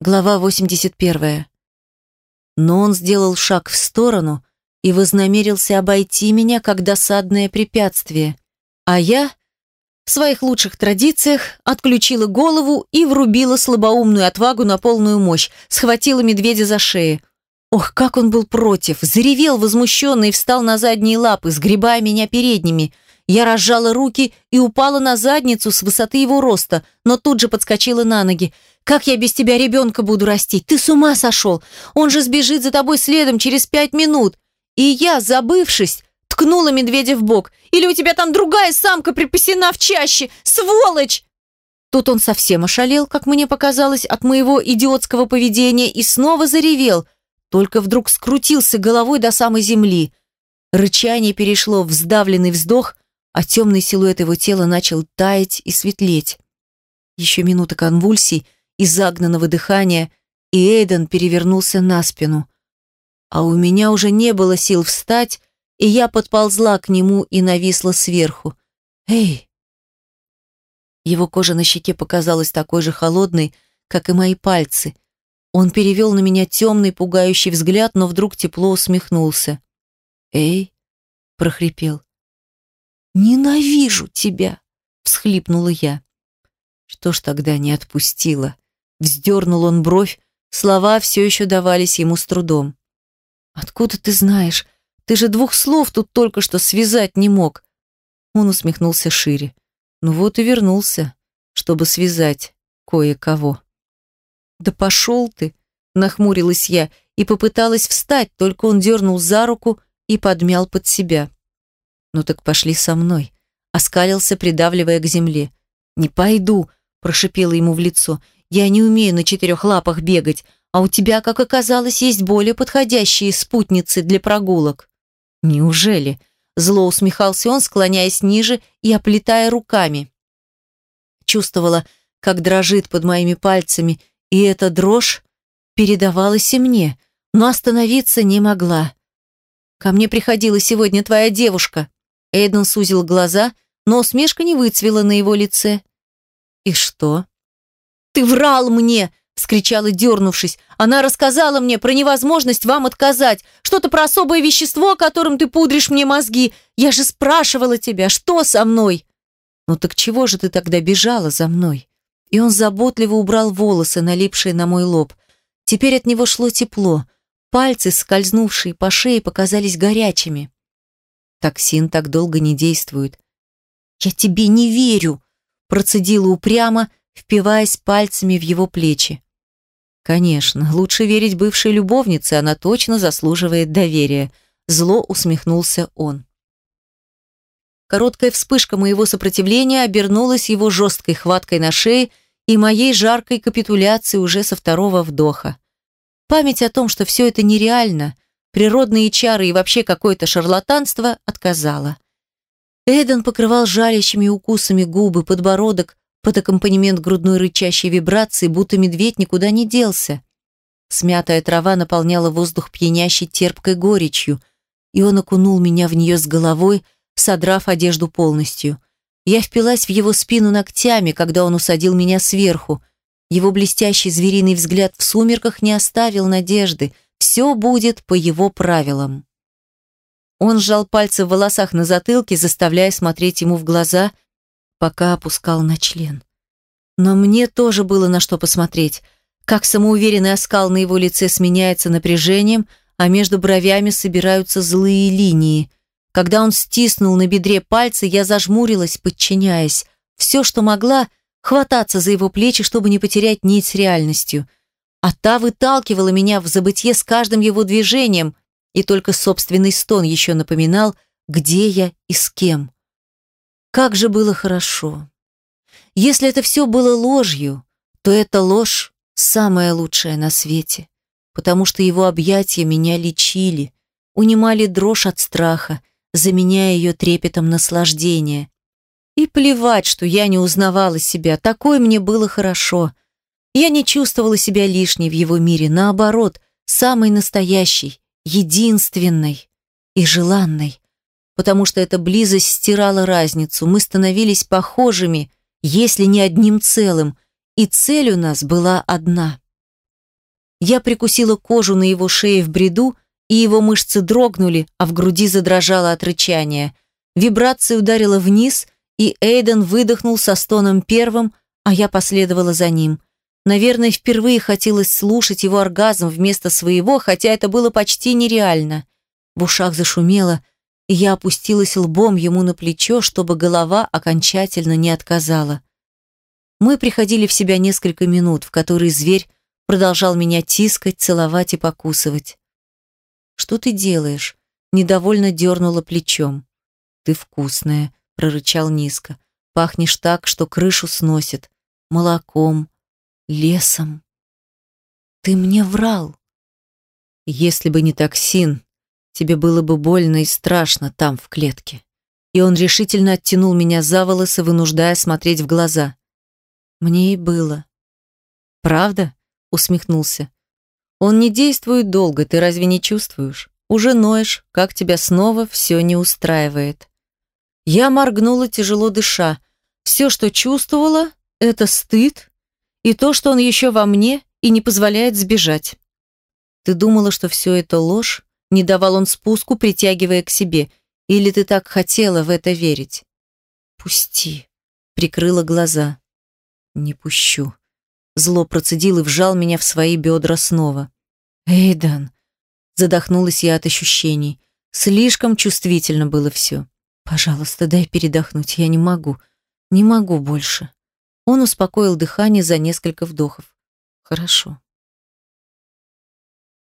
Глава 81. Но он сделал шаг в сторону и вознамерился обойти меня как досадное препятствие. А я, в своих лучших традициях, отключила голову и врубила слабоумную отвагу на полную мощь, схватила медведя за шею. Ох, как он был против, заревел возмущенно и встал на задние лапы, сгребая меня передними. Я разжала руки и упала на задницу с высоты его роста, но тут же подскочила на ноги. «Как я без тебя ребенка буду растить? Ты с ума сошел! Он же сбежит за тобой следом через пять минут!» И я, забывшись, ткнула медведя в бок. «Или у тебя там другая самка припасена в чаще! Сволочь!» Тут он совсем ошалел, как мне показалось, от моего идиотского поведения и снова заревел – только вдруг скрутился головой до самой земли. Рычание перешло в сдавленный вздох, а темный силуэт его тела начал таять и светлеть. Еще минута конвульсий и загнанного дыхания, и Эйден перевернулся на спину. А у меня уже не было сил встать, и я подползла к нему и нависла сверху. «Эй!» Его кожа на щеке показалась такой же холодной, как и мои пальцы – он перевел на меня темный, пугающий взгляд, но вдруг тепло усмехнулся. «Эй!» — прохрипел. «Ненавижу тебя!» — всхлипнула я. Что ж тогда не отпустила? Вздернул он бровь, слова все еще давались ему с трудом. «Откуда ты знаешь? Ты же двух слов тут только что связать не мог!» Он усмехнулся шире. «Ну вот и вернулся, чтобы связать кое-кого». «Да пошел ты!» – нахмурилась я и попыталась встать, только он дернул за руку и подмял под себя. «Ну так пошли со мной», – оскалился, придавливая к земле. «Не пойду», – прошипела ему в лицо. «Я не умею на четырех лапах бегать, а у тебя, как оказалось, есть более подходящие спутницы для прогулок». «Неужели?» – зло усмехался он, склоняясь ниже и оплетая руками. Чувствовала, как дрожит под моими пальцами, и эта дрожь передавалась и мне, но остановиться не могла. «Ко мне приходила сегодня твоя девушка». Эйден сузил глаза, но усмешка не выцвела на его лице. «И что?» «Ты врал мне!» — вскричала, дернувшись. «Она рассказала мне про невозможность вам отказать, что-то про особое вещество, которым ты пудришь мне мозги. Я же спрашивала тебя, что со мной?» «Ну так чего же ты тогда бежала за мной?» и он заботливо убрал волосы, налипшие на мой лоб. Теперь от него шло тепло. Пальцы, скользнувшие по шее, показались горячими. Токсин так долго не действует. «Я тебе не верю!» процедила упрямо, впиваясь пальцами в его плечи. «Конечно, лучше верить бывшей любовнице, она точно заслуживает доверия», зло усмехнулся он. Короткая вспышка моего сопротивления обернулась его жесткой хваткой на шее и моей жаркой капитуляцией уже со второго вдоха. Память о том, что все это нереально, природные чары и вообще какое-то шарлатанство, отказала. Эден покрывал жалящими укусами губы, подбородок, под аккомпанемент грудной рычащей вибрации, будто медведь никуда не делся. Смятая трава наполняла воздух пьянящей терпкой горечью, и он окунул меня в нее с головой, содрав одежду полностью. Я впилась в его спину ногтями, когда он усадил меня сверху. Его блестящий звериный взгляд в сумерках не оставил надежды. Все будет по его правилам. Он сжал пальцы в волосах на затылке, заставляя смотреть ему в глаза, пока опускал на член. Но мне тоже было на что посмотреть. Как самоуверенный оскал на его лице сменяется напряжением, а между бровями собираются злые линии. Когда он стиснул на бедре пальцы, я зажмурилась, подчиняясь. Все, что могла, хвататься за его плечи, чтобы не потерять нить с реальностью. А та выталкивала меня в забытье с каждым его движением, и только собственный стон еще напоминал, где я и с кем. Как же было хорошо. Если это все было ложью, то эта ложь самая лучшая на свете, потому что его объятия меня лечили, унимали дрожь от страха, заменяя ее трепетом наслаждения. И плевать, что я не узнавала себя, такой мне было хорошо. Я не чувствовала себя лишней в его мире, наоборот, самой настоящей, единственной и желанной, потому что эта близость стирала разницу, мы становились похожими, если не одним целым, и цель у нас была одна. Я прикусила кожу на его шее в бреду, и его мышцы дрогнули, а в груди задрожало от рычания. Вибрация ударила вниз, и Эйден выдохнул со стоном первым, а я последовала за ним. Наверное, впервые хотелось слушать его оргазм вместо своего, хотя это было почти нереально. В ушах зашумело, и я опустилась лбом ему на плечо, чтобы голова окончательно не отказала. Мы приходили в себя несколько минут, в которые зверь продолжал меня тискать, целовать и покусывать. «Что ты делаешь?» Недовольно дернула плечом. «Ты вкусная», — прорычал низко. «Пахнешь так, что крышу сносит. Молоком, лесом». «Ты мне врал». «Если бы не токсин, тебе было бы больно и страшно там, в клетке». И он решительно оттянул меня за волосы, вынуждая смотреть в глаза. Мне и было. «Правда?» — усмехнулся. «Он не действует долго, ты разве не чувствуешь? Уже ноешь, как тебя снова все не устраивает». Я моргнула, тяжело дыша. Все, что чувствовала, это стыд и то, что он еще во мне и не позволяет сбежать. Ты думала, что все это ложь? Не давал он спуску, притягивая к себе. Или ты так хотела в это верить? Пусти. Прикрыла глаза. Не пущу. Зло процедил и вжал меня в свои бедра снова. Эйдан. Задохнулась я от ощущений. Слишком чувствительно было все. Пожалуйста, дай передохнуть. Я не могу. Не могу больше. Он успокоил дыхание за несколько вдохов. Хорошо.